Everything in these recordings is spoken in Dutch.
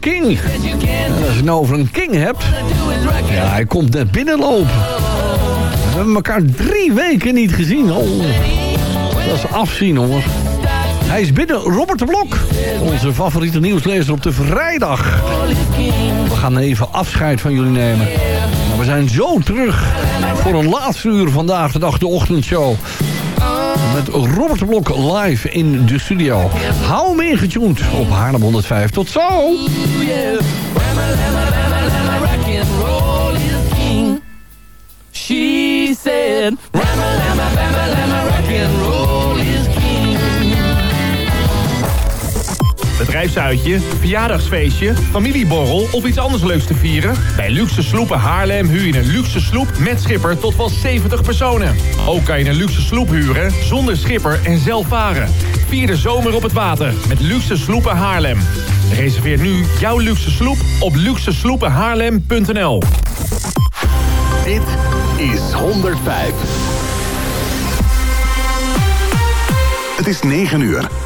King. Als je nou over een king hebt... Ja, hij komt net binnenlopen. We hebben elkaar drie weken niet gezien. Oh, dat is afzien, hoor. Hij is binnen, Robert de Blok. Onze favoriete nieuwslezer op de vrijdag. We gaan even afscheid van jullie nemen. Maar we zijn zo terug voor een laatste uur vandaag de dag, de ochtendshow. Met Robert Blok live in de studio. Hou hem ingetuned op Haarlem 105. Tot zo! Bedrijfsuitje, verjaardagsfeestje, familieborrel of iets anders leuks te vieren? Bij Luxe Sloepen Haarlem huur je een luxe sloep met schipper tot wel 70 personen. Ook kan je een luxe sloep huren zonder schipper en zelf varen. Vier de zomer op het water met Luxe Sloepen Haarlem. Reserveer nu jouw luxe sloep op luxesloepenhaarlem.nl Dit is 105. Het is 9 uur.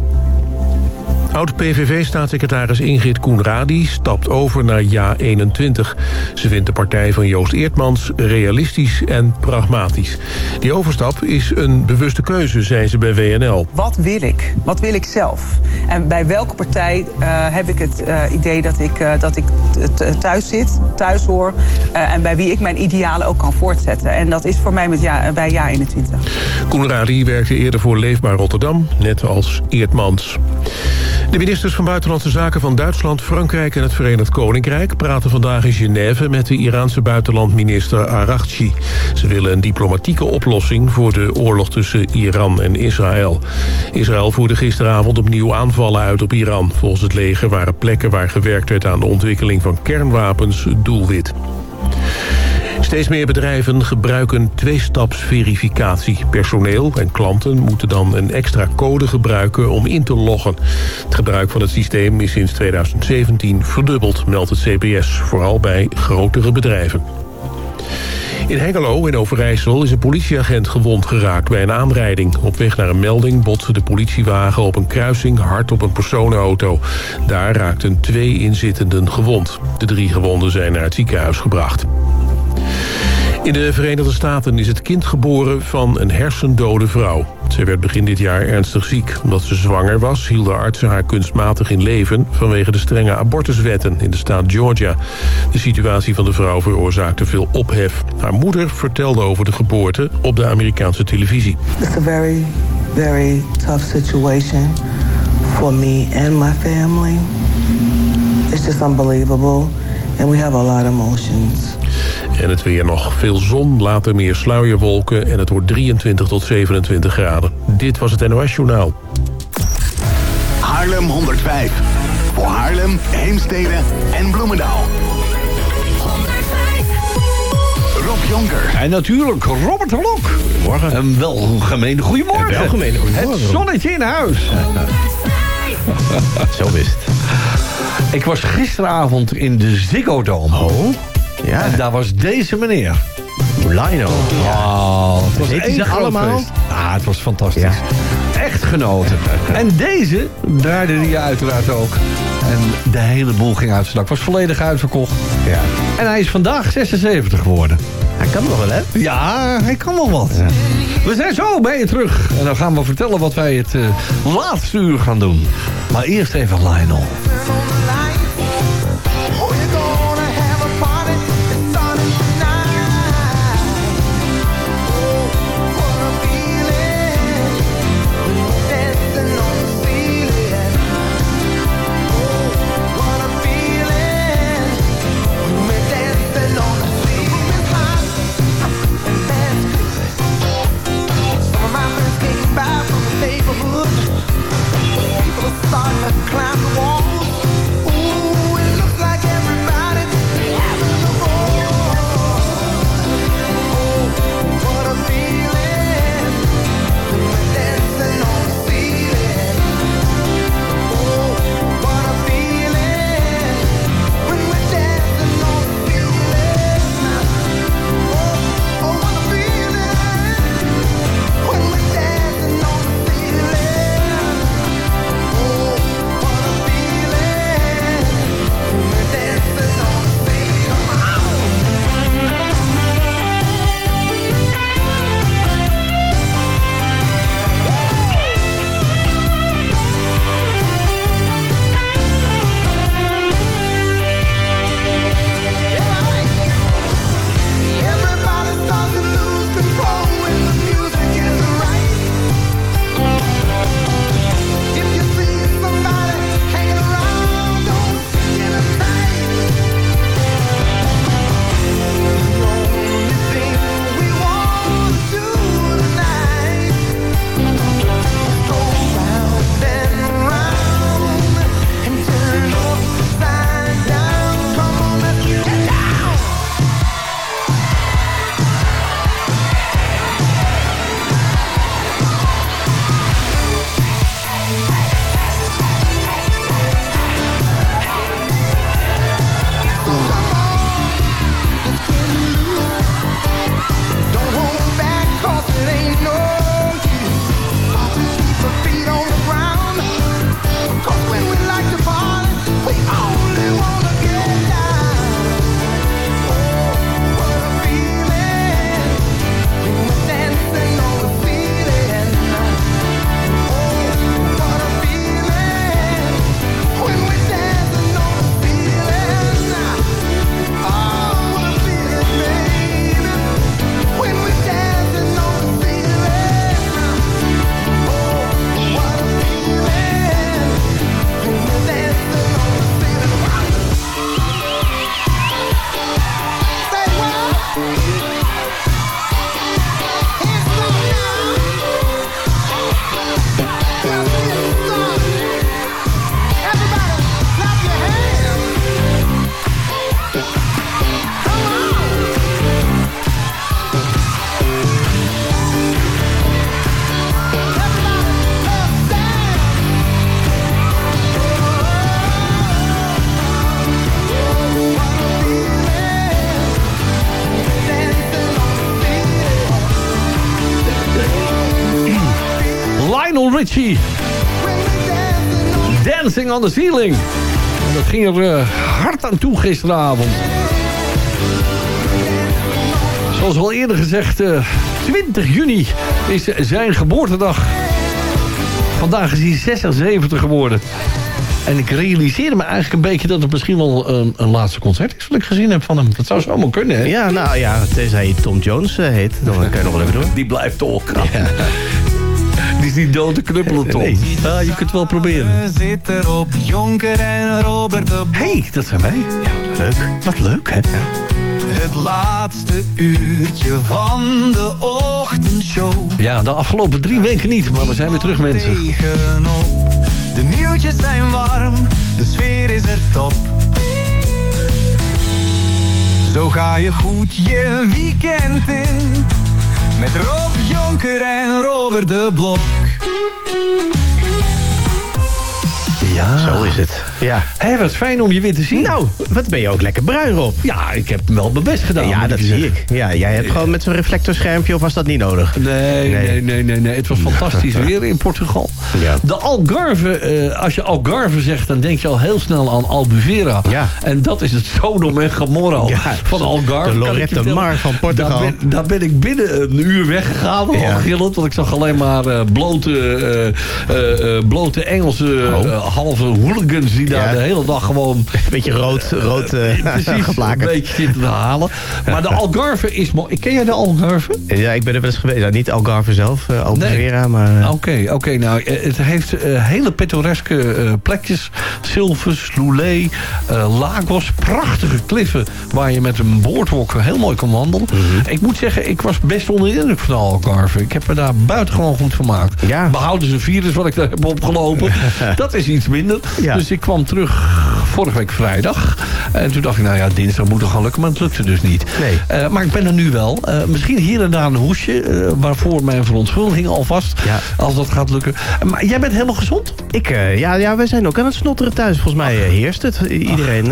Oud-PVV-staatssecretaris Ingrid Koenradi stapt over naar JA21. Ze vindt de partij van Joost Eertmans realistisch en pragmatisch. Die overstap is een bewuste keuze, zei ze bij WNL. Wat wil ik? Wat wil ik zelf? En bij welke partij eh, heb ik het eh, idee dat ik, eh, dat ik thuis zit, thuis hoor... en bij wie ik mijn idealen ook kan voortzetten. En dat is voor mij met ja, bij JA21. Koenradi werkte eerder voor Leefbaar Rotterdam, net als Eertmans. De ministers van Buitenlandse Zaken van Duitsland, Frankrijk en het Verenigd Koninkrijk... praten vandaag in Genève met de Iraanse buitenlandminister Araghchi. Ze willen een diplomatieke oplossing voor de oorlog tussen Iran en Israël. Israël voerde gisteravond opnieuw aanvallen uit op Iran. Volgens het leger waren plekken waar gewerkt werd aan de ontwikkeling van kernwapens doelwit. Steeds meer bedrijven gebruiken tweestapsverificatie. Personeel en klanten moeten dan een extra code gebruiken om in te loggen. Het gebruik van het systeem is sinds 2017 verdubbeld, meldt het CBS. Vooral bij grotere bedrijven. In Hengelo in Overijssel is een politieagent gewond geraakt bij een aanrijding. Op weg naar een melding botste de politiewagen op een kruising hard op een personenauto. Daar raakten twee inzittenden gewond. De drie gewonden zijn naar het ziekenhuis gebracht. In de Verenigde Staten is het kind geboren van een hersendode vrouw. Ze werd begin dit jaar ernstig ziek. Omdat ze zwanger was, hielden artsen haar kunstmatig in leven... vanwege de strenge abortuswetten in de staat Georgia. De situatie van de vrouw veroorzaakte veel ophef. Haar moeder vertelde over de geboorte op de Amerikaanse televisie. It's a very, very tough situation for me and my family. It's just unbelievable. And we have a lot of emotions. En het weer nog veel zon, later meer sluierwolken... en het wordt 23 tot 27 graden. Dit was het NOS Journaal. Haarlem 105. Voor Haarlem, Heemstede en Bloemendaal. Rob Jonker. En natuurlijk Robert de Blok. Morgen. Een welgemeende goedemorgen. Een welgemeende goedemorgen. Het zonnetje in huis. Zo is het. Ik was gisteravond in de Ziggo Dome. Oh? Ja, En daar was deze meneer. Lino. Oh, het was Heet één allemaal? feest. Ja, het was fantastisch. Ja. Echt genoten. En deze draaide hij uiteraard ook. En de hele boel ging uit zijn dak. Was volledig uitverkocht. Ja. En hij is vandaag 76 geworden. Hij kan nog wel, hè? Ja, hij kan wel wat. We zijn zo bij je terug. En dan gaan we vertellen wat wij het eh, laatste uur gaan doen. Maar eerst even Lionel. Ritchie. Dancing on the Ceiling. En dat ging er eh, hard aan toe gisteravond. Zoals al eerder gezegd, eh, 20 juni is zijn geboortedag. Vandaag is hij 76 geworden. En ik realiseerde me eigenlijk een beetje dat het misschien wel een, een laatste concert is wat ik gezien heb van hem. Dat zou zomaar kunnen, hè? Ja, nou ja, tenzij je Tom Jones eh, heet, dan kan je nog wel even doen. Die blijft toch. Die is niet dood te knuppelen, Tom. Nee. Ja, je kunt het wel proberen. Zit er op Jonker en Robert de hey, dat zijn wij. Leuk. Wat leuk, hè? Het laatste uurtje van de ochtendshow. Ja, de afgelopen drie weken niet, maar we zijn weer terug, mensen. De nieuwtjes zijn warm, de sfeer is er top. Zo ga je goed je weekend in. Met Rob Jonker en Robert de Blok. Ja. Zo is het. Ja. Hé, wat fijn om je weer te zien. Nou, wat ben je ook lekker bruin, Rob. Ja, ik heb wel mijn best gedaan. ja, dat zie zeggen. ik. Ja, jij hebt gewoon met zo'n reflectorschermpje, of was dat niet nodig? Nee, nee, nee, nee, nee. Het was fantastisch weer in Portugal. Ja. De Algarve, eh, als je Algarve zegt, dan denk je al heel snel aan Albufeira. Ja. En dat is het Sodom en Gomorra Ja, van Algarve. de Lorette. Mar van Portugal. Daar ben, daar ben ik binnen een uur weggegaan, al Ja. gillend. Want ik zag alleen maar eh, blote, eh, blote Engelse eh, halve hooligans die daar Ja. de hele dag gewoon Beetje rood, rood precies een beetje zitten te halen. Maar de Algarve is mooi. Ken jij de Algarve? Ja, ik ben er wel eens geweest. Nou, niet Algarve zelf, uh, Albufeira, maar... eh, Oké, oké. nou, het heeft hele pittoreske eh, plekjes. Silvers, Loulé, Lagos. Prachtige kliffen waar je met een boordwalk heel mooi kan wandelen. Mhm. Ik moet zeggen, ik was best onder de indruk van de Algarve. Ik heb me daar buitengewoon goed vermaakt. Ja. Behouden ze virus wat ik daar heb opgelopen. dat is iets minder. Ja. Dus ik kwam terug vorige week vrijdag. En toen dacht ik, nou ja, dinsdag moet toch gaan lukken. Maar het lukte dus niet. Nee. Eh, maar ik ben er nu wel. Eh, misschien hier en daar een hoesje. eh, waarvoor mijn verontschuldiging alvast. Ja. Als dat gaat lukken. Maar jij bent helemaal gezond? Ik, ja, ja, we zijn ook aan het snotteren thuis. Volgens mij heerst het. Iedereen.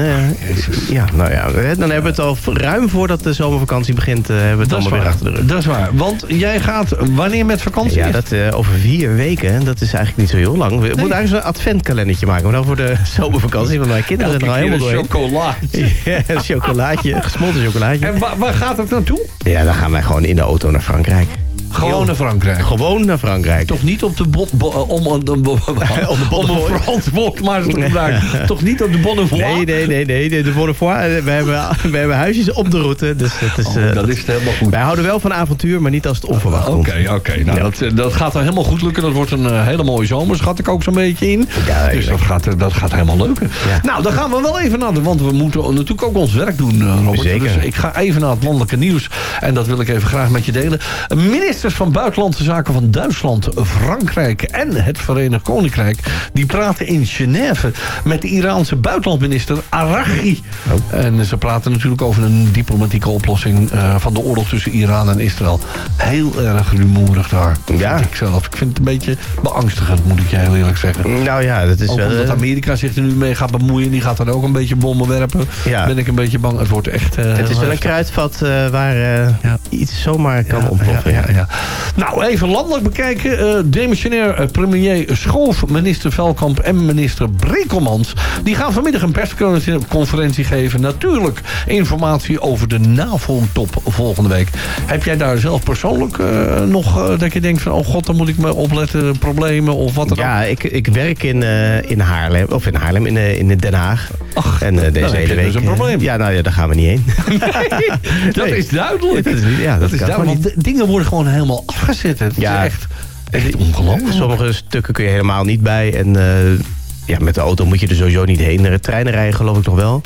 ja, nou ja, dan hebben we het al ruim voordat de zomervakantie begint. hebben we het allemaal weer achter de rug. dat is waar. Want jij gaat wanneer met vakantie? Ja, dat eh, over vier weken. Dat is eigenlijk niet zo heel lang. We moeten eigenlijk zo'n adventkalendertje maken. Maar dan voor de zomervakantie. Want mijn kinderen zijn er al helemaal doorheen. chocola. Ja, een chocolaatje, gesmolten chocolaatje. En waar, waar gaat het naartoe? Ja, dan gaan wij gewoon in de auto naar Frankrijk. Gewoon naar Frankrijk. Gewoon naar Frankrijk. Toch niet op de bon, bo- eh, om, om, om, om, om een Frans woord maar te gebruiken. Toch niet op de Bonnefoy? Nee, nee, nee, nee. De, de Bonnefoy, eh, we hebben, we hebben huisjes op de route. Dus dat is, Oh, eh, dat is het helemaal goed. Wij houden wel van avontuur, maar niet als het onverwacht Oké, oké. Nou, Ja. dat, eh, dat gaat er helemaal goed lukken. Dat wordt een eh, hele mooie zomer, schat ik ook zo'n beetje in. Ja, dus dat gaat, eh, dat gaat helemaal lukken. Ja. Nou, dan gaan we wel even naar de... Want we moeten natuurlijk ook ons werk doen, eh, Robert. Zeker. Dus ik ga even naar het landelijke nieuws. En dat wil ik even graag met je delen. Ministers van Buitenlandse Zaken van Duitsland, Frankrijk en het Verenigd Koninkrijk... die praten in Genève met de Iraanse buitenlandminister Arachi. Oh. En ze praten natuurlijk over een diplomatieke oplossing... eh, van de oorlog tussen Iran en Israël. Heel erg rumoerig daar. Ja. Vind ik zelf. Ik vind het een beetje beangstigend, moet ik je heel eerlijk zeggen. Nou ja, dat is Ook wel... omdat eh, Amerika zich er nu mee gaat bemoeien. Die gaat dan ook een beetje bommen werpen. Ja. Ben ik een beetje bang. Het wordt echt... eh, het is wel een kruidvat waar Ja. iets zomaar kan Ja, ontploffen. ja, ja. Nou, even landelijk bekijken. Eh demissionair eh, premier Schoof, minister Velkamp en minister Brekelmans... die gaan vanmiddag een persconferentie geven. Natuurlijk informatie over de NAVO-top volgende week. Heb jij daar zelf persoonlijk eh, nog dat je denkt van... oh god, dan moet ik me opletten, problemen of wat dan ook? Ja, ik, ik werk in, in Haarlem, of in Haarlem, in, in Den Haag. Ach, en eh, deze hele je week... dus een eh, probleem. ja, nou ja, daar gaan we niet heen. dat Nee. is duidelijk. Dat is ja, dat is duidelijk. Want dingen worden gewoon helemaal afgezet. Het Ja. is echt, echt ongelooflijk. Sommige stukken kun je helemaal niet bij. En eh, ja, met de auto moet je er sowieso niet heen. De treinen rijden geloof ik nog wel.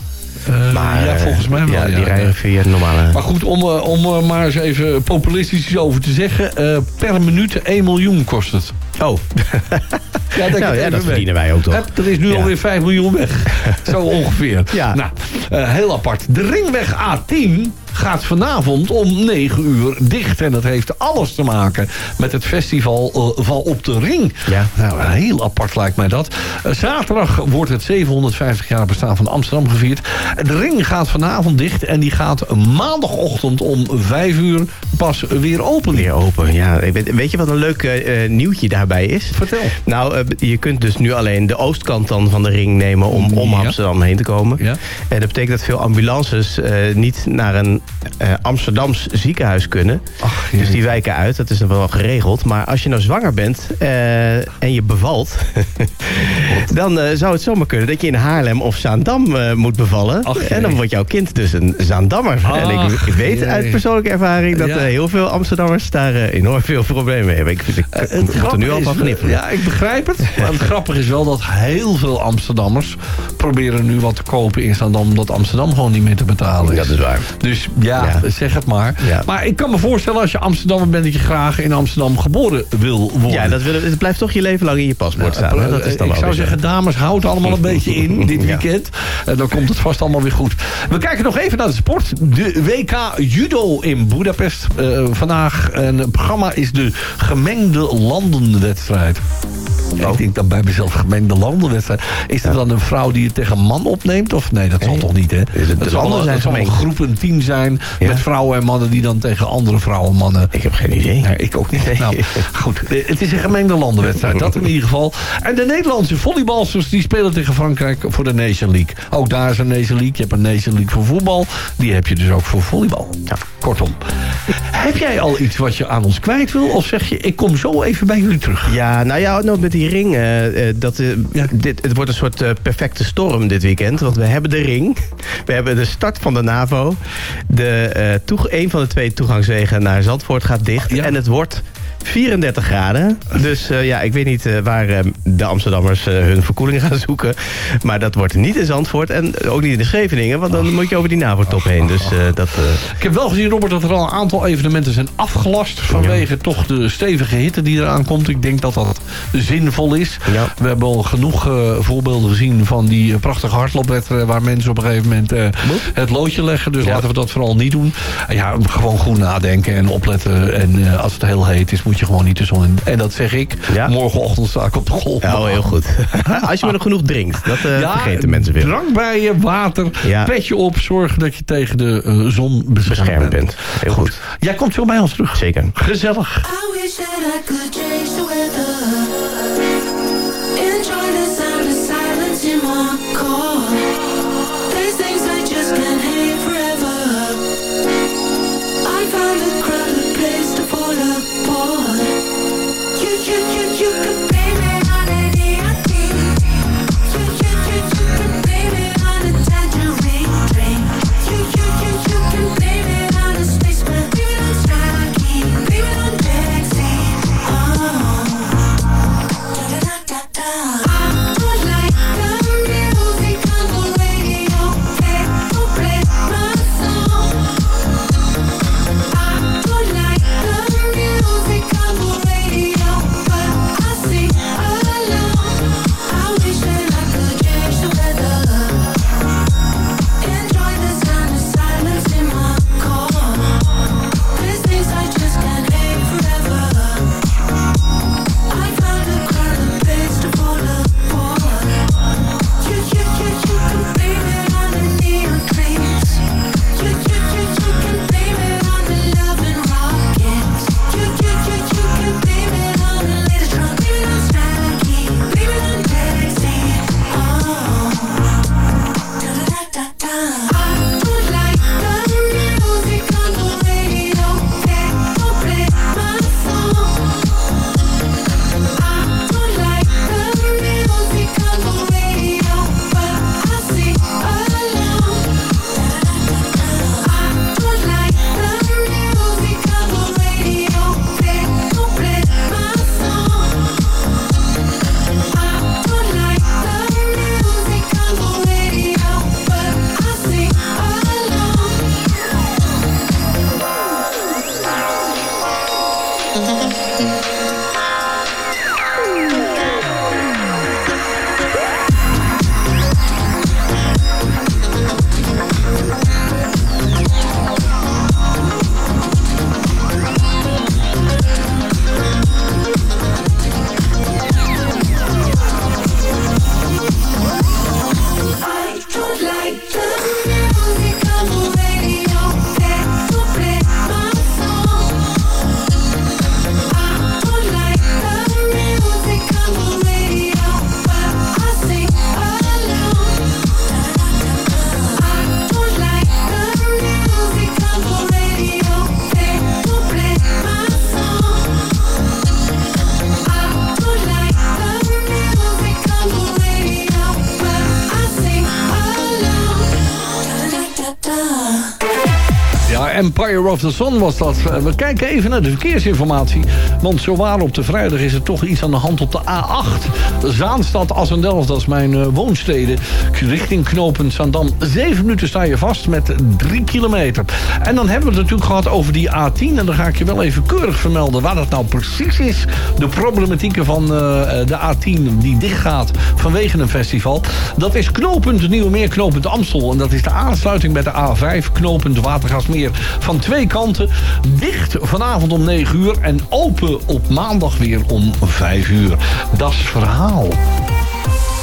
Eh, Maar, ja, eh, volgens mij wel. Ja, ja, die rijden via de normale... Maar goed, om, om er maar eens even populistisch iets over te zeggen. eh, per minuut 1 miljoen kost het. Oh, Ja, nou, dat mee. verdienen wij ook toch. Hup, er is nu Ja. alweer 5 miljoen weg. Zo ongeveer. Ja. Nou, eh, heel apart. De ringweg A10 gaat vanavond om 9 uur dicht. En dat heeft alles te maken met het festival uh, Val op de Ring. Ja. Nou, heel apart lijkt mij dat. Uh, zaterdag wordt het 750 jaar bestaan van Amsterdam gevierd. De Ring gaat vanavond dicht en die gaat maandagochtend om 5 uur pas weer open. Weer open, ja. Weet je wat een leuk uh, nieuwtje daarbij is? Vertel. Nou, uh, je kunt dus nu alleen de oostkant dan van de ring nemen om om ja. Amsterdam heen te komen. Ja. En dat betekent dat veel ambulances uh, niet naar een Amsterdams ziekenhuis kunnen. Ach, dus die wijken uit, dat is dan wel geregeld. Maar als je nou zwanger bent en je bevalt... dan zou het zomaar kunnen dat je in Haarlem of Zaandam moet bevallen. Ach, en dan wordt jouw kind dus een Zaandammer. Ach, en ik, ik weet jee. uit persoonlijke ervaring dat Ja. heel veel Amsterdammers daar enorm veel problemen mee hebben. Ik, ik, ik Het moet er nu al van knippen. Ja, ik begrijp het. Maar het grappige is wel dat heel veel Amsterdammers proberen nu wat te kopen in Zandam... omdat Amsterdam gewoon niet meer te betalen is. Dat is waar. Dus ja, Ja. zeg het maar. Ja. Maar ik kan me voorstellen als je Amsterdammer bent... dat je graag in Amsterdam geboren wil worden. Ja, dat, wil, het blijft toch je leven lang in je paspoort staan. Dat is dan ik zou zeggen, dames, houd allemaal een beetje in dit weekend. En dan komt het vast allemaal weer goed. We kijken nog even naar de sport. De WK Judo in Budapest eh, vandaag. En het programma is de gemengde landenwedstrijd. Ik denk dan bij mezelf gemengde landenwedstrijd. Is er dan een vrouw die het tegen een man opneemt? Of nee, dat zal Nee. toch niet, hè? Is het- dat zal, zal een groep, een team zijn... Met vrouwen en mannen die dan tegen andere vrouwen en mannen... Ik heb geen idee. Nee, ik ook niet. Nou, goed. Het is een gemengde landenwedstrijd. Dat in ieder geval. En de Nederlandse volleybalsters die spelen tegen Frankrijk voor de Nation League. Ook daar is een Nation League. Je hebt een Nation League voor voetbal. Die heb je dus ook voor volleybal. Ja, kortom. Heb jij al iets wat je aan ons kwijt wil? Of zeg je, ik kom zo even bij jullie terug? Ja, nou ja, nou met die ring. eh, eh, dat, eh, Ja. dit, het wordt een soort perfecte storm dit weekend. Want we hebben de ring. We hebben de start van de NAVO. De, toeg- een van de twee toegangswegen naar Zandvoort gaat dicht. Ja. En het wordt 34 graden. Dus eh, ja, ik weet niet eh, waar eh, de Amsterdammers hun verkoeling gaan zoeken. Maar dat wordt niet in Zandvoort. En ook niet in de Scheveningen. Want dan moet je over die NAVO-top heen. Dus dat... Ik heb wel gezien, Robert, dat er al een aantal evenementen zijn afgelast... vanwege toch de stevige hitte die eraan komt. Ik denk dat dat zinvol is. Ja. We hebben al genoeg voorbeelden gezien van die prachtige hardloopwedstrijden... waar mensen op een gegeven moment het loodje leggen. Dus Ja. laten we dat vooral niet doen. En ja, gewoon goed nadenken en opletten. En als het heel heet is, moet je gewoon niet de zon in. En dat zeg ik. Ja. Morgenochtend sta ik op de golf. oh, heel goed. Als je maar nog genoeg drinkt. Dat eh, vergeten mensen weer. drank bij je, water, Ja. petje op. Zorg dat je tegen de eh, zon beschermd, Beschermd bent. bent. Heel goed. Jij komt zo bij ons terug. Zeker. Gezellig. I wish that I could Of the Sun was dat. Eh, We kijken even naar de verkeersinformatie. Want zowaar op de vrijdag is er toch iets aan de hand op de A8. Zaanstad, Assendelft, dat is mijn eh, woonstede. Richting knooppunt Zandam. Zeven minuten sta je vast met drie kilometer. En dan hebben we het natuurlijk gehad over die A10. En dan ga ik je wel even keurig vermelden waar dat nou precies is. De problematieken van eh, de A10 die dichtgaat vanwege een festival. Dat is knooppunt Nieuwemeer, knooppunt Amstel. En dat is de aansluiting met de A5, knooppunt Watergasmeer. Van twee kanten. Dicht vanavond om 9 uur en open op maandag weer om 5 uur. Dat is het verhaal.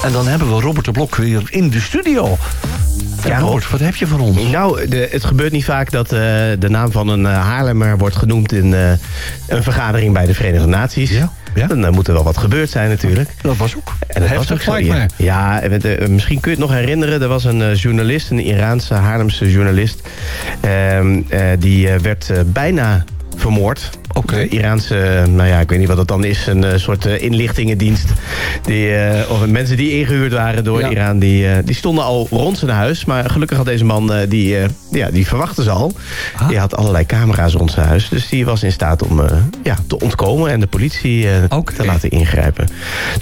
En dan hebben we Robert de Blok weer in de studio. Ja, Robert, wat heb je voor ons? Nou, de, het gebeurt niet vaak dat eh, de naam van een uh, Haarlemmer wordt genoemd in eh, een vergadering bij de Verenigde Naties. Ja, ja. Dan moet er wel wat gebeurd zijn natuurlijk. Dat was ook En dat was ook zo, ja. en eh, misschien kun je het nog herinneren. Er was een eh, journalist, een Iraanse Haarlemse journalist. Ehm, eh, die werd bijna vermoord. Oké. Iraanse, eh, nou ja, ik weet niet wat het dan is. Een eh, soort eh, inlichtingendienst. Die, of mensen die ingehuurd waren door Ja. Iran. Die, die stonden al rond zijn huis. Maar gelukkig had deze man, die, ja, die verwachtte ze al. Ah. Die had allerlei camera's rond zijn huis. Dus die was in staat om ja, te ontkomen. En de politie Oké. te laten ingrijpen.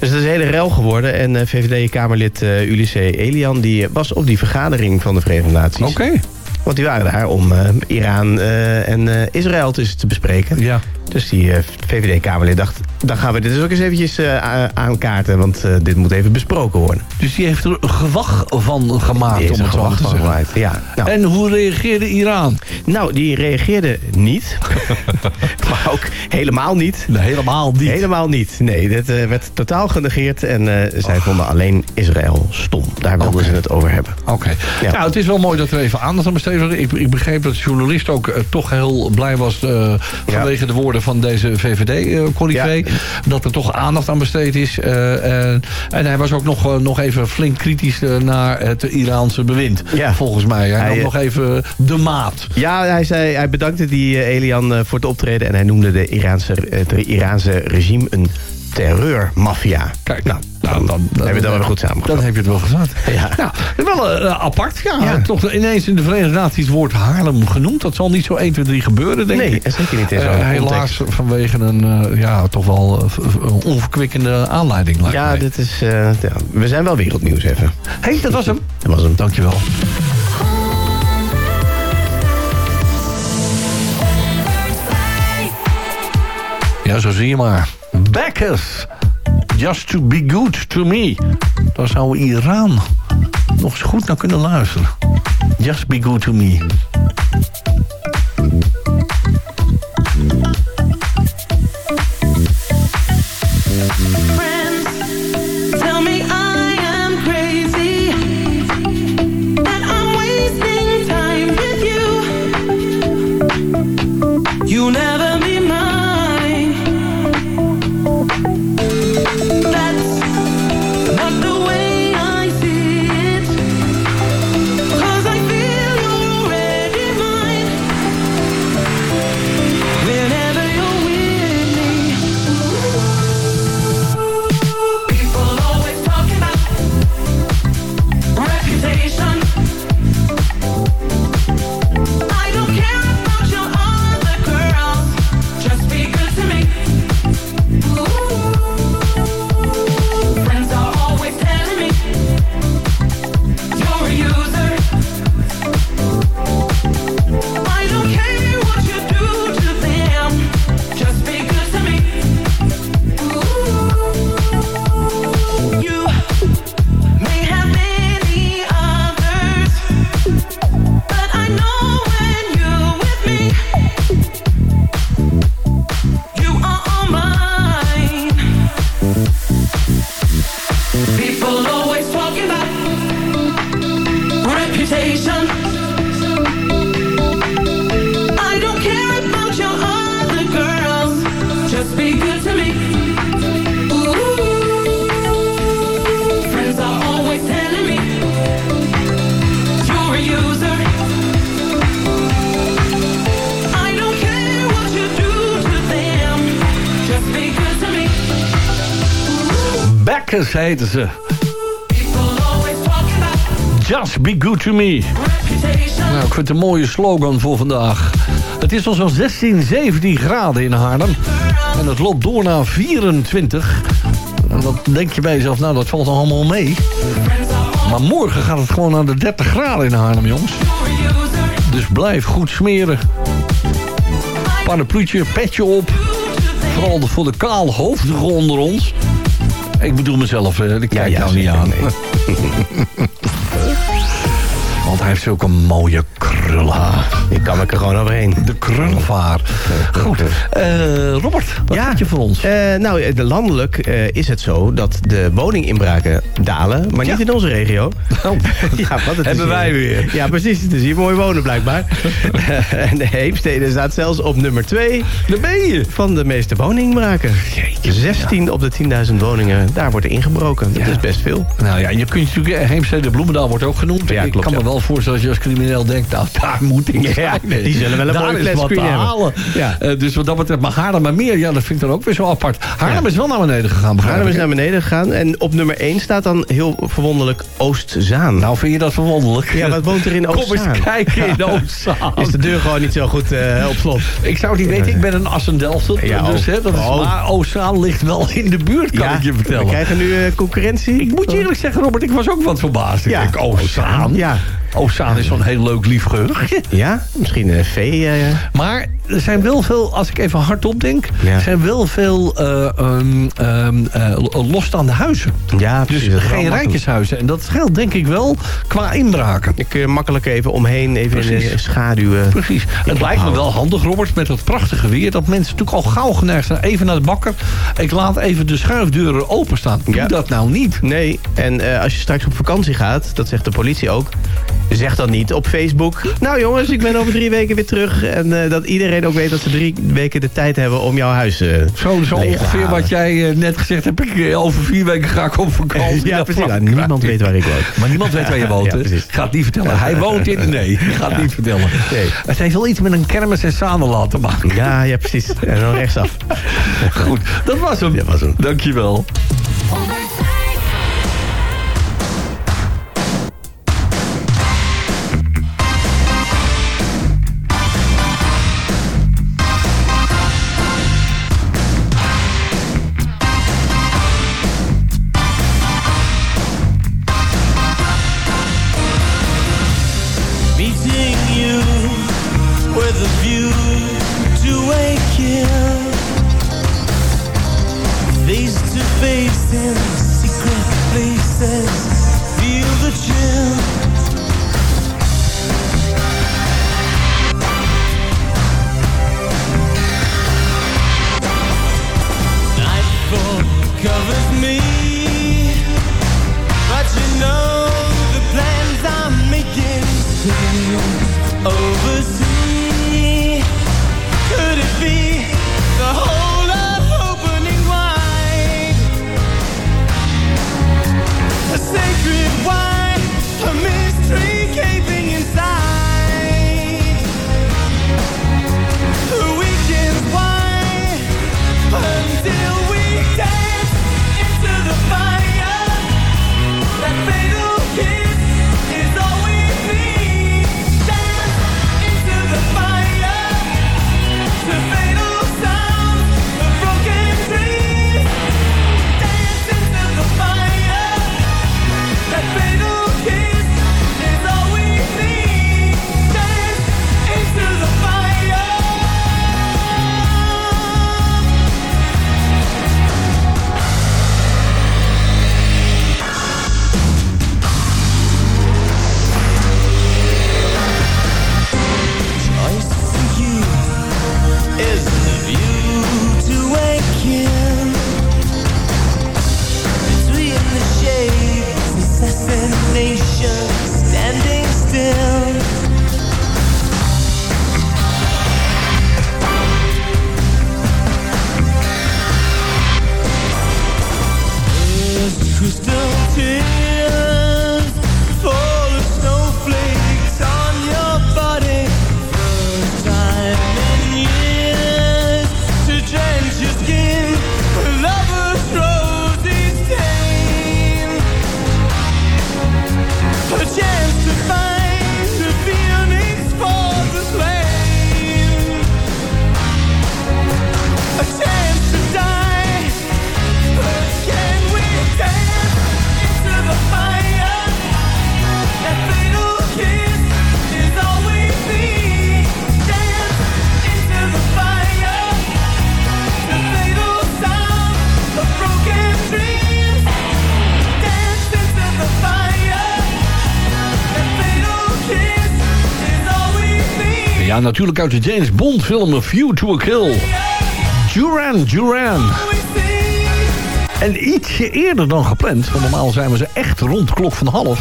Dus dat is een hele rel geworden. En VVD-Kamerlid Ulysse Elian die was op die vergadering van de Verenigde Naties. Oké. Want die waren daar om eh, Iran eh, en eh, Israël tussen te bespreken. Ja. Dus die eh, VVD-Kamerlid dacht, dan gaan we dit dus ook eens eventjes eh, aankaarten. Want eh, dit moet even besproken worden. Dus die heeft er een gewag van gemaakt, Die om het zo gewacht te zeggen. gemaakt. Ja, nou. En hoe reageerde Iran? nou, die reageerde niet. maar ook helemaal niet. helemaal niet. Helemaal niet. Nee, dit eh, werd totaal genegeerd. En zij vonden alleen Israël stom. Daar wilden ze het over hebben. Oké. Ja. Nou, het is wel mooi dat er even aandacht aan besteed wordt. Ik, ik begreep dat de journalist ook toch heel blij was... vanwege de woorden van deze VVD-collega. Ja. Dat er toch aandacht aan besteed is. eh, en, en hij was ook nog, eh, nog even flink kritisch eh, naar het Iraanse bewind. Ja. Volgens mij. Hij, eh, nog even de maat. Ja, hij, zei, hij bedankte die eh, Elian eh, voor het optreden. En hij noemde de Iraanse, het Iraanse regime een terreurmafia. Kijk, nou, nou dan, hebben we dat wel goed samengevat. Dan heb je het wel gezegd. Ja. Nou, wel eh, apart. Ja, Ja. Toch ineens in de Verenigde Naties het woord Haarlem genoemd. Dat zal niet zo 1, 2, 3 gebeuren, denk Nee, ik. en zeker niet in zo'n Eh, helaas context. vanwege een eh, ja, toch wel eh, onverkwikkende aanleiding. lijkt Ja, mij. dit is, eh, ja, we zijn wel wereldnieuws even. hey, dat was hem. Dat was hem. Dankjewel. Ja, zo zie je maar. Bacchus. Just to be good to me. Daar zou Iran nog eens goed naar kunnen luisteren. Just be good to me. Bacchus heten ze. Just Be Good To Me. Nou, ik vind het een mooie slogan voor vandaag. Het is al zo'n 16, 17 graden in Haarlem. En het loopt door naar 24. En dan denk je bij jezelf, nou dat valt nog allemaal mee. Maar morgen gaat het gewoon naar de 30 graden in Haarlem, jongens. Dus blijf goed smeren. Parapluutje, petje op. Vooral voor de kaalhoofdigen onder ons. Ik bedoel mezelf, eh, ik kijk nou niet aan. Want hij heeft zulke mooie krullen. Ik kan ik er gewoon overheen. De krulvaar. Goed. Eh, Robert, wat Ja. heb je voor ons? Eh, nou, eh, de landelijk eh, is het zo dat de woninginbraken dalen, maar niet Ja. in onze regio. Oh, ja, wat het hebben is wij weer. Ja, precies. Het is hier mooi wonen blijkbaar. en de Heemstede staat zelfs op nummer 2 Daar ben je. van de meeste woninginbraken. 16 op de 10.000 woningen, daar wordt er ingebroken. Dat is best veel. Nou ja, je kunt natuurlijk... Heemstede Bloemendaal wordt ook genoemd. Ja, ik klopt, kan me ja. Wel voorstellen als je als crimineel denkt... nou, daar moet ik Ja, zijn. die zullen wel een Daar mooie is wat te halen. Ja. Eh, dus wat dat betreft, maar Haarlem maar meer... ja, dat vind ik dan ook weer zo apart. Haarlem is wel naar beneden gegaan, Haarlem is naar beneden gegaan en op nummer 1 staat dan heel verwonderlijk Oostzaan. Nou, vind je dat verwonderlijk? ja, wat woont er in Kom Oostzaan? eens kijken in Oostzaan. Is de deur gewoon niet zo goed eh, op slot? Ik zou het niet weten, ik ben een Assendelfter. Ja, dus, oh. hè, dat is, Oh. Maar Oostzaan ligt wel in de buurt, kan ik je vertellen. We krijgen nu eh, concurrentie. Ik moet je eerlijk zeggen, Robert, ik was ook wat verbaasd. Ik Ja. denk, Oostzaan? Ja. Oostzaan is zo'n heel leuk lief. Ja, misschien een vee. eh, Maar er zijn wel veel, als ik even hardop denk... Ja. er zijn wel veel eh, eh, losstaande huizen. ja, Dus precies, wel geen rijtjeshuizen. En dat geldt denk ik wel qua inbraken. Ik kun je makkelijk even omheen, even in de schaduw. eh. Precies. Het lijkt me wel handig, Robert, met dat prachtige weer... dat mensen natuurlijk al gauw geneigd zijn. Even naar de bakker. Ik laat even de schuifdeuren openstaan. Doe Ja. dat nou niet. Nee, en eh, als je straks op vakantie gaat, dat zegt de politie ook... zeg dan niet op Facebook... nou jongens, ik ben over drie weken weer terug... en eh, dat iedereen ook weet dat ze drie weken de tijd hebben om jouw huis eh Zo, zo leeg te ongeveer wat jij eh, net gezegd hebt. Ik, over vier weken ga ik op vakantie. Ja, precies. Nou, niemand weet waar ik woon. Maar niemand weet waar je woont. Ja, hè? precies. Ik ga het niet vertellen. Hij woont in... Nee, ik ga het niet vertellen. Nee. Het heeft wel iets met een kermis en zadenlaat te maken. Ja, ja, precies. En dan rechtsaf. Goed, dat was hem. Dat was hem. Dankjewel. Natuurlijk uit de James Bond film A View to a Kill. Duran Duran. En ietsje eerder dan gepland. Want normaal zijn we ze echt rond de klok van half.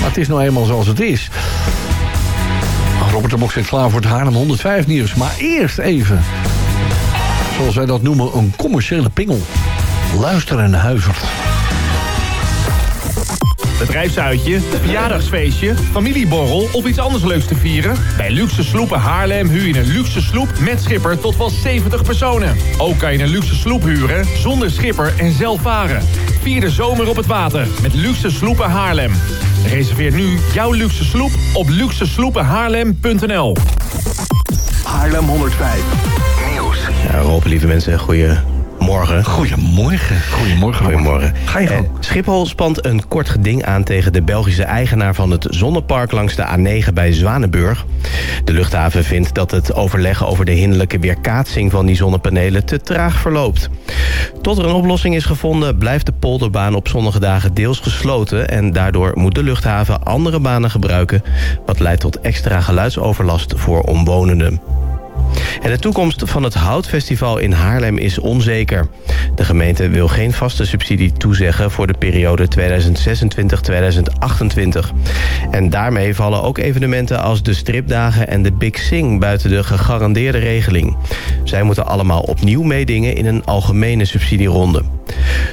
Maar het is nou eenmaal zoals het is. Robert de Bok zit klaar voor het Haarlem 105 nieuws. Maar eerst even, zoals wij dat noemen, een commerciële pingel. Luister en huivert. Bedrijfsuitje, verjaardagsfeestje, familieborrel of iets anders leuks te vieren? Bij Luxe Sloepen Haarlem huur je een luxe sloep met schipper tot wel 70 personen. Ook kan je een luxe sloep huren zonder schipper en zelf varen. Vier de zomer op het water met Luxe Sloepen Haarlem. Reserveer nu jouw luxe sloep op luxesloepenhaarlem.nl Haarlem 105. Nieuws. Ja, Rob, lieve mensen, goeie Morgen. Goedemorgen. Goedemorgen. Goedemorgen. Ga je gang. Eh, Schiphol spant een kort geding aan tegen de Belgische eigenaar van het zonnepark langs de A9 bij Zwanenburg. De luchthaven vindt dat het overleg over de hinderlijke weerkaatsing van die zonnepanelen te traag verloopt. Tot er een oplossing is gevonden blijft de polderbaan op zonnige dagen deels gesloten en daardoor moet de luchthaven andere banen gebruiken wat leidt tot extra geluidsoverlast voor omwonenden. En de toekomst van het Houtfestival in Haarlem is onzeker. De gemeente wil geen vaste subsidie toezeggen voor de periode 2026-2028. En daarmee vallen ook evenementen als de stripdagen en de Big Sing buiten de gegarandeerde regeling. Zij moeten allemaal opnieuw meedingen in een algemene subsidieronde.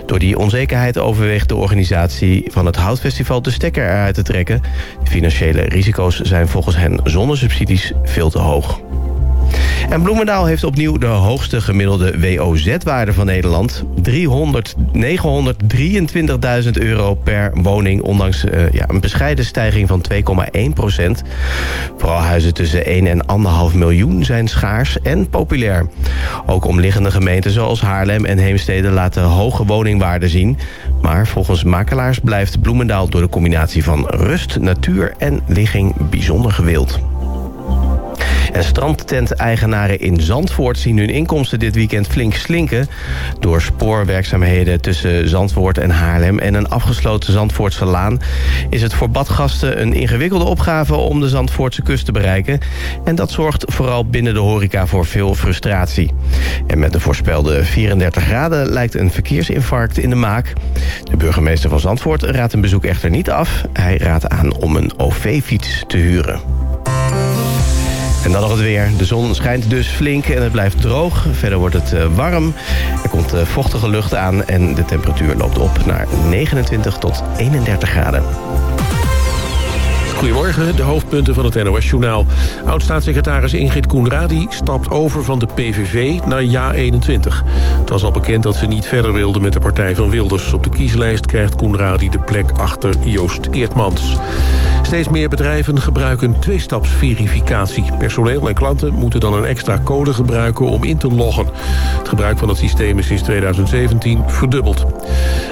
Door die onzekerheid overweegt de organisatie van het Houtfestival de stekker eruit te trekken. De financiële risico's zijn volgens hen zonder subsidies veel te hoog. En Bloemendaal heeft opnieuw de hoogste gemiddelde WOZ-waarde van Nederland. 300, 923.000 euro per woning, ondanks uh, ja, een bescheiden stijging van 2,1 procent. Vooral huizen tussen 1 en 1,5 miljoen zijn schaars en populair. Ook omliggende gemeenten zoals Haarlem en Heemstede laten hoge woningwaarden zien. Maar volgens makelaars blijft Bloemendaal door de combinatie van rust, natuur en ligging bijzonder gewild. En strandtent-eigenaren in Zandvoort zien hun inkomsten dit weekend flink slinken... door spoorwerkzaamheden tussen Zandvoort en Haarlem... en een afgesloten Zandvoortse laan... is het voor badgasten een ingewikkelde opgave om de Zandvoortse kust te bereiken. En dat zorgt vooral binnen de horeca voor veel frustratie. En met de voorspelde 34 graden lijkt een verkeersinfarct in de maak. De burgemeester van Zandvoort raadt een bezoek echter niet af. Hij raadt aan om een OV-fiets te huren. En dan nog het weer. De zon schijnt dus flink en het blijft droog. Verder wordt het uh, warm. Er komt uh, vochtige lucht aan en de temperatuur loopt op naar 29 tot 31 graden. Goedemorgen, de hoofdpunten van het NOS-journaal. Oud-staatssecretaris Ingrid Koenradi stapt over van de PVV naar JA21. Het was al bekend dat ze niet verder wilde met de partij van Wilders. Op de kieslijst krijgt Koenradi de plek achter Joost Eertmans. Steeds meer bedrijven gebruiken tweestapsverificatie. Personeel en klanten moeten dan een extra code gebruiken om in te loggen. Het gebruik van het systeem is sinds 2017 verdubbeld.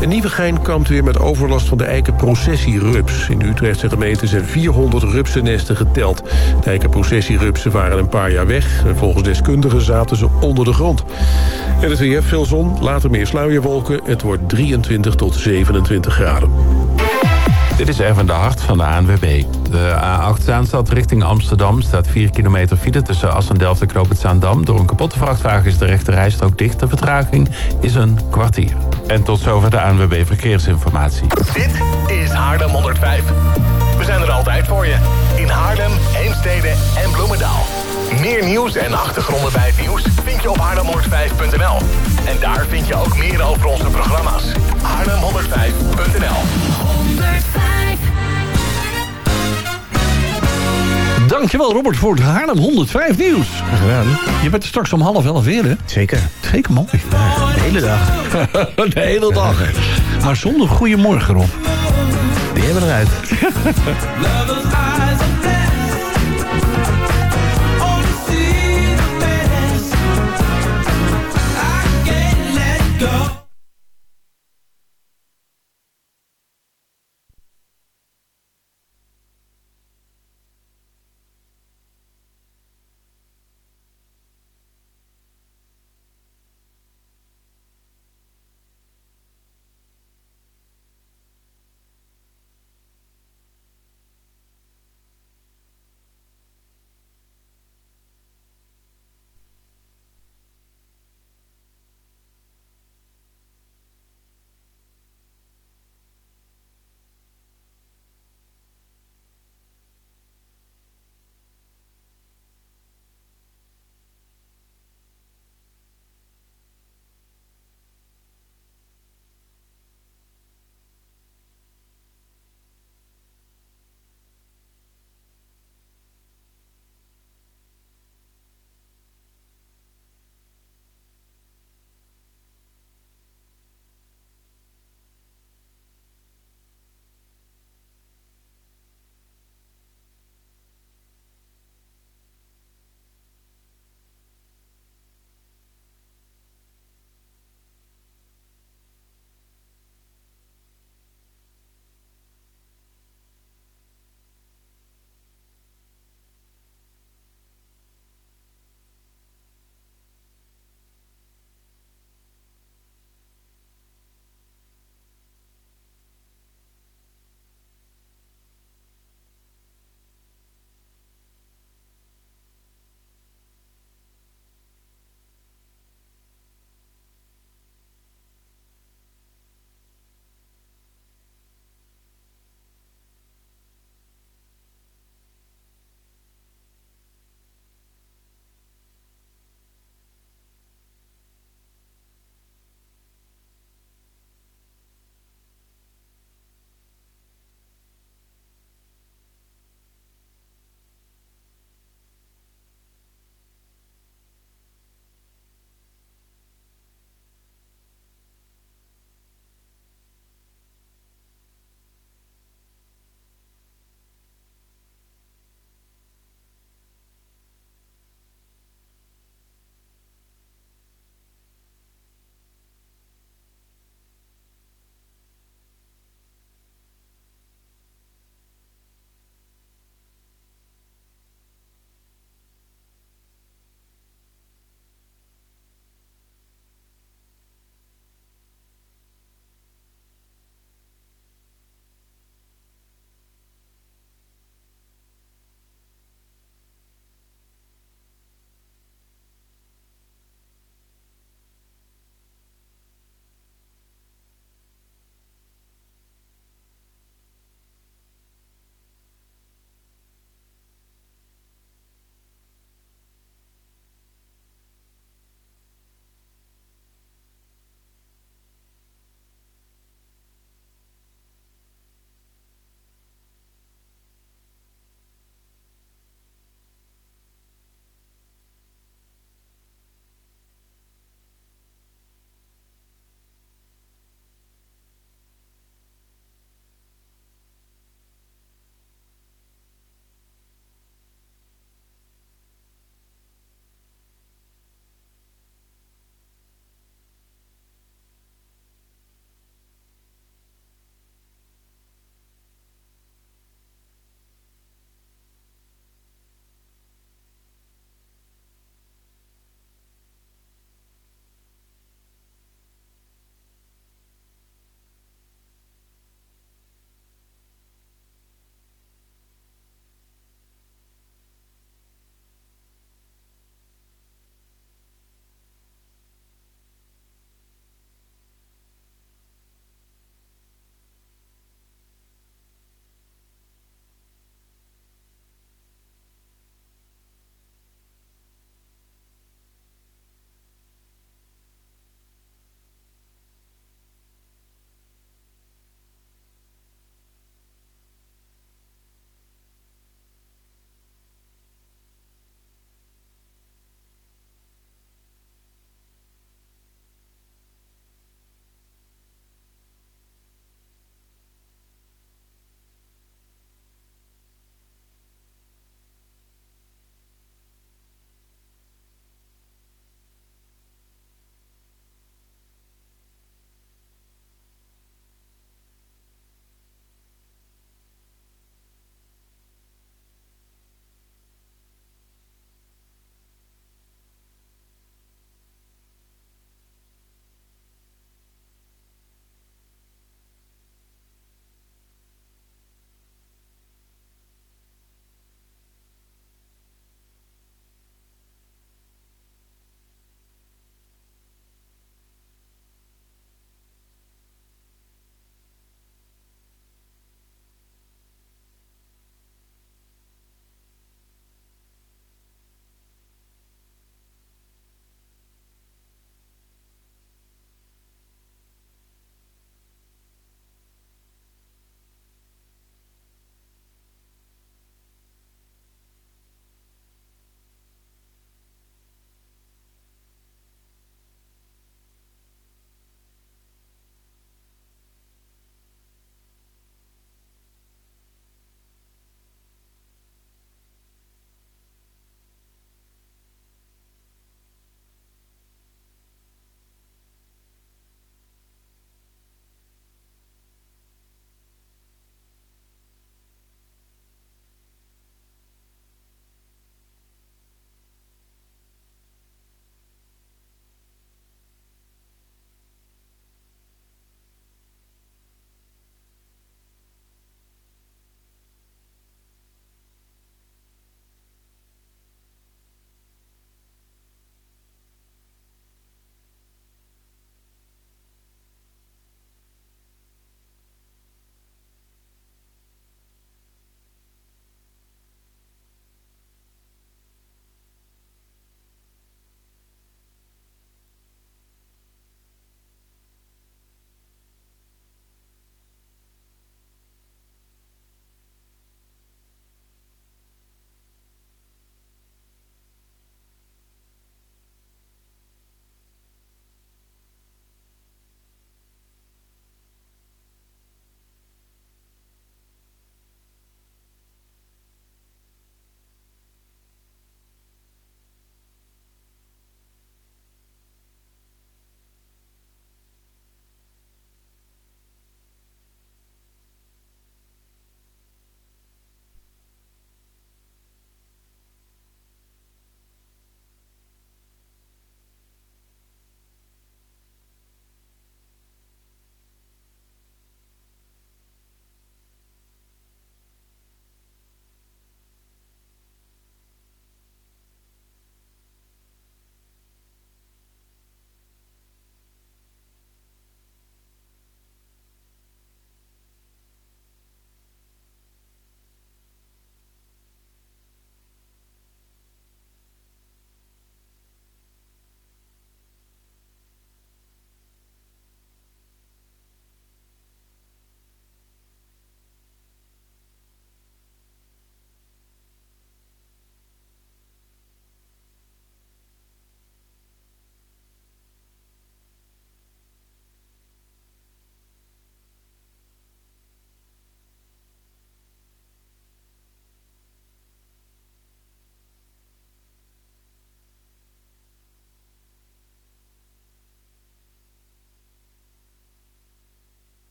Een Nieuwegein kampt weer met overlast van de eikenprocessierups. In de Utrechtse gemeente zijn 400 rupsennesten geteld. De eikenprocessierupsen waren een paar jaar weg... en volgens deskundigen zaten ze onder de grond. En het weer, veel zon, later meer sluierwolken. Het wordt 23 tot 27 graden. Dit is Erwin de Hart van de ANWB. De A8 Zaanstad richting Amsterdam staat 4 kilometer file tussen Assendelft en Knoop het Zaandam. Door een kapotte vrachtwagen is de rechte rijstrook dicht. De vertraging is een kwartier. En tot zover de ANWB Verkeersinformatie. Dit is Haarlem 105. We zijn er altijd voor je. In Haarlem, Heemstede en Bloemendaal. Meer nieuws en achtergronden bij het nieuws vind je op haarlem105.nl. En daar vind je ook meer over onze programma's. haarlem105.nl Dankjewel Robert voor het Haarlem 105 nieuws. Gedaan. Je bent er straks om half elf weer, hè? Zeker. Zeker mooi. De hele dag. De hele dag. Maar zonder goeiemorgen, Rob. Die hebben we eruit.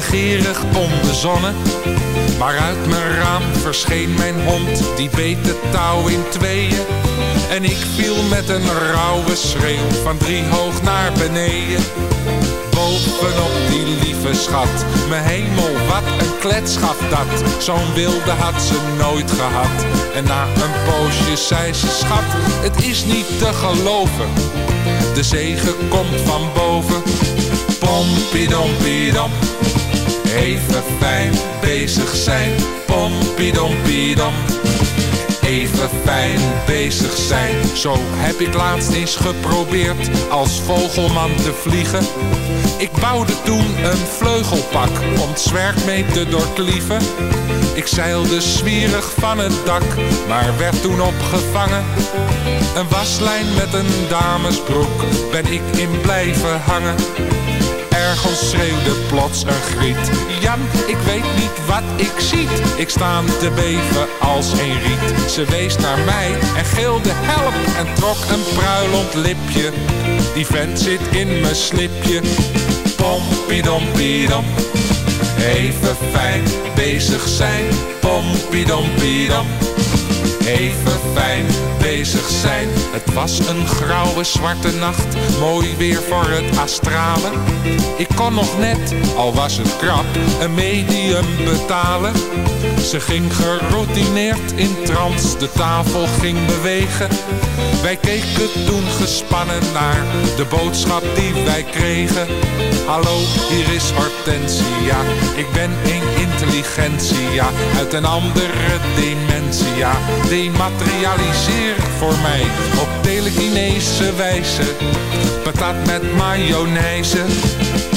begeerig zonne. Maar uit mijn raam verscheen mijn hond, die beet het touw in tweeën. En ik viel met een rauwe schreeuw van drie hoog naar beneden. Bovenop die lieve schat, mijn hemel, wat een klets gaf dat. Zo'n wilde had ze nooit gehad. En na een poosje zei ze, schat, het is niet te geloven. De zegen komt van boven. Pompidompidom. Even fijn bezig zijn. Pompidompidom. Even fijn bezig zijn. Zo heb ik laatst eens geprobeerd als vogelman te vliegen. Ik bouwde toen een vleugelpak om het zwerk mee te doorklieven. Ik zeilde zwierig van het dak, maar werd toen opgevangen. Een waslijn met een damesbroek ben ik in blijven hangen. Ergens schreeuwde plots een griet. Jan, ik weet niet wat ik ziet. Ik sta te beven als een riet. Ze wees naar mij en gilde help en trok een pruilend lipje. Die vent zit in mijn slipje. Pompidompidom. Even fijn bezig zijn. Pompidompidom. Even fijn bezig zijn. Het was een grauwe zwarte nacht, mooi weer voor het astralen. Ik kon nog net, al was het krap, een medium betalen. Ze ging geroutineerd in trance, de tafel ging bewegen. Wij keken toen gespannen naar de boodschap die wij kregen. Hallo, hier is Hortensia, ik ben een intelligentia uit een andere dimensia. Dematerialiseer voor mij op telekinese wijze. Patat met mayonaise,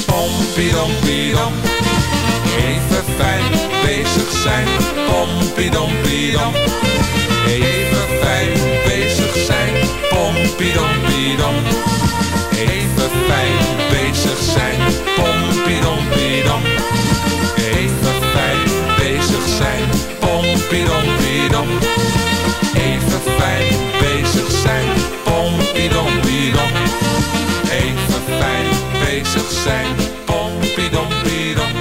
pompidompidom. Even fijn bezig zijn, pompidompidom. Even fijn bezig zijn, pompidompidom. Even fijn bezig zijn, pompidompidom. Even fijn bezig zijn, pompidompidom. Even fijn bezig zijn, pompidompidom. Even fijn bezig zijn, pompidompidom.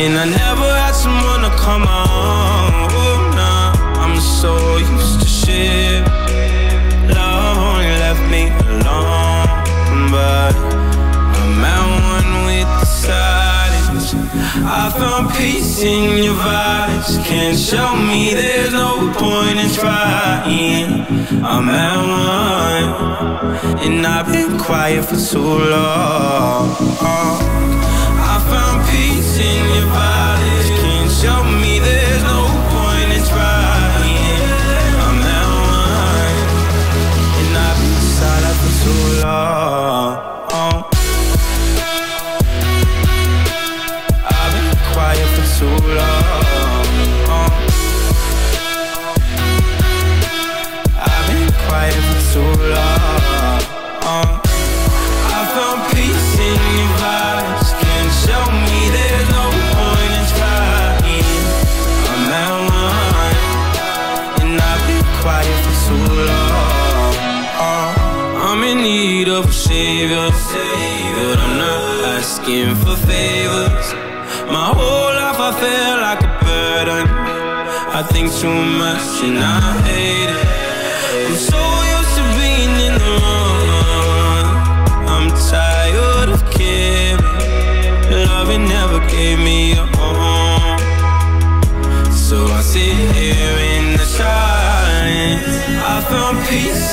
And I never had someone to come on. Oh, nah, I'm so used to shit. Love only left me alone. But I'm at one with the silence. I found peace in your vibes. Can't show me there's no point in trying. I'm at one. And I've been quiet for too long.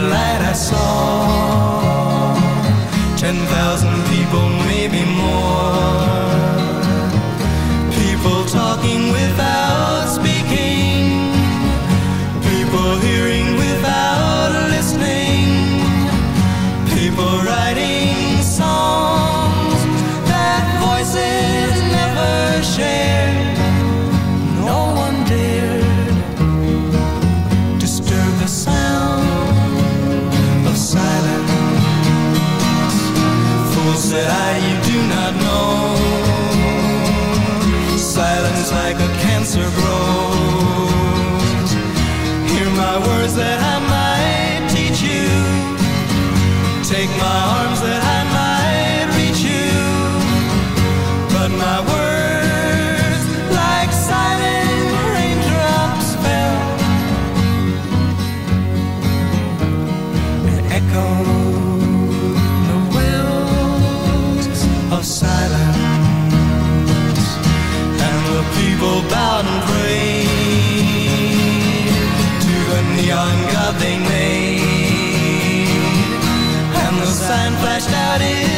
light I saw somebody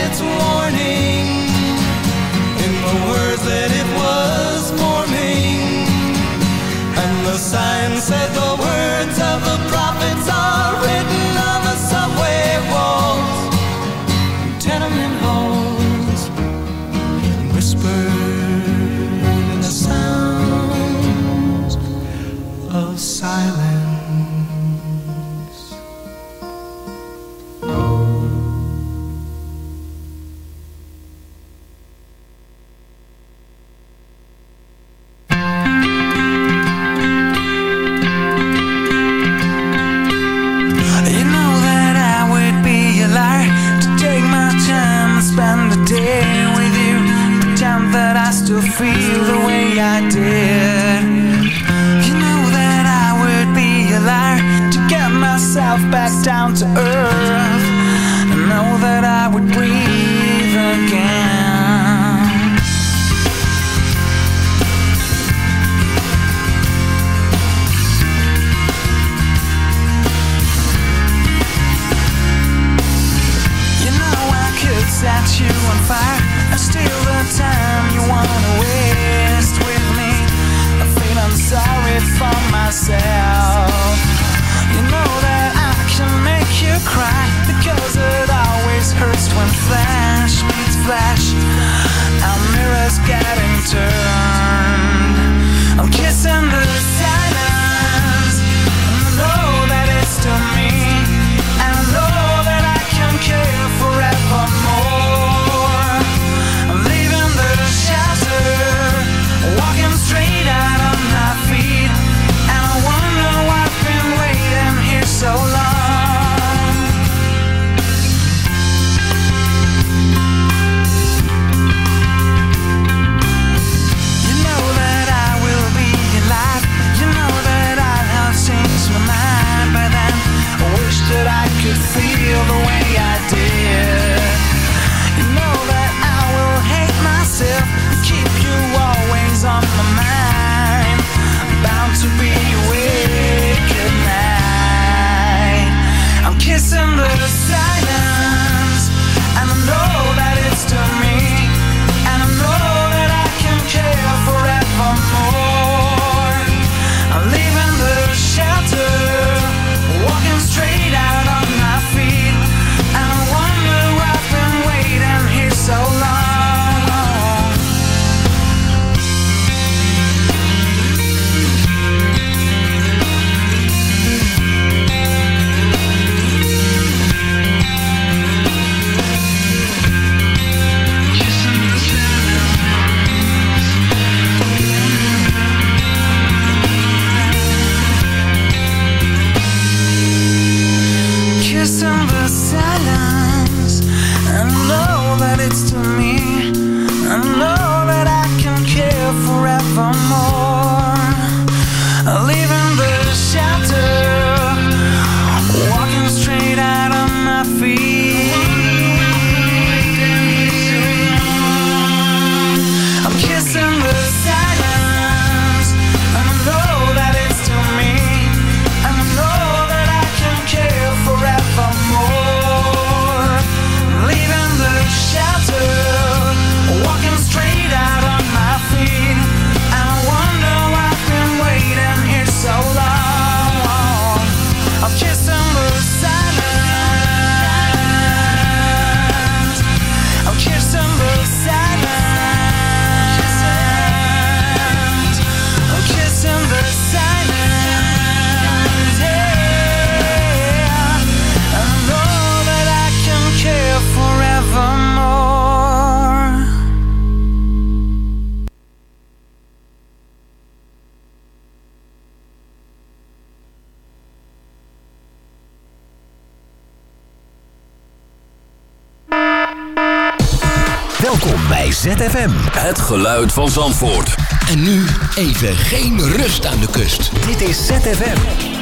geluid van Zandvoort. En nu even geen rust aan de kust. Dit is ZFM.